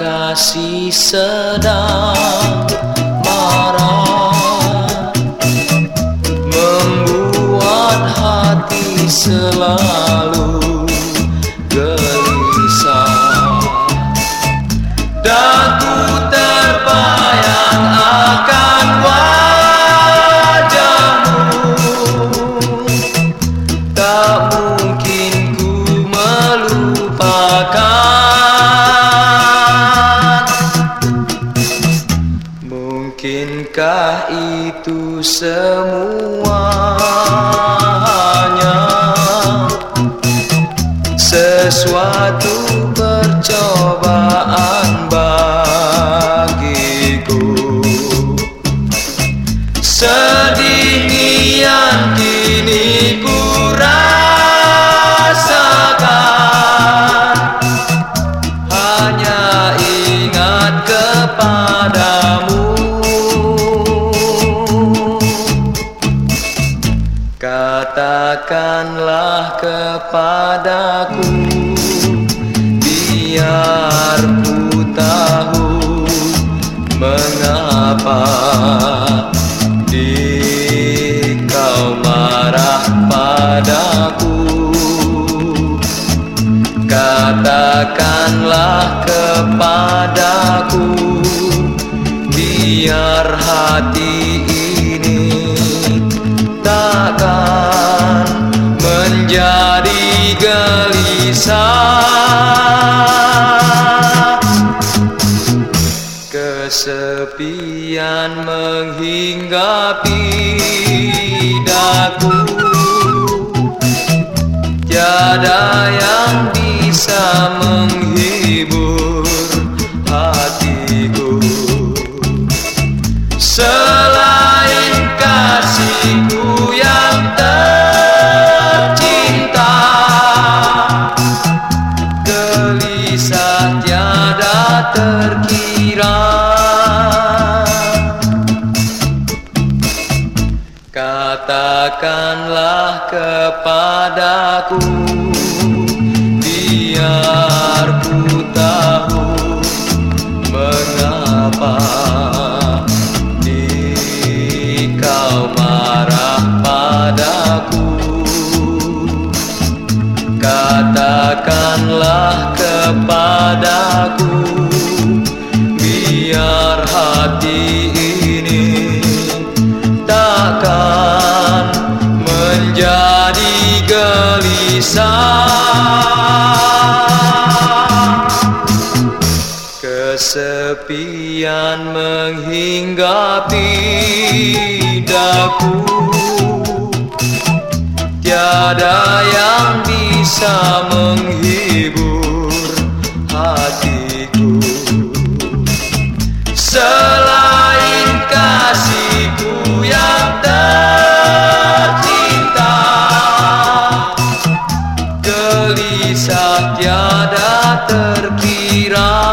kasih sedang marah. Membuat hati selalu semuanya. Sesuatu Katakanlah kepadaku Biar tahu Mengapa di kau marah padaku. Katakanlah kepadaku Biar hati Kesepian menghinggapi daku Tiada yang bisa kepadaku Biar ku tahu Mengapa di kau marah padaku. Katakanlah kepadaku Biar hati Kesepian menghinggapi daku. Tiada yang bisa gelisah tiada terkira.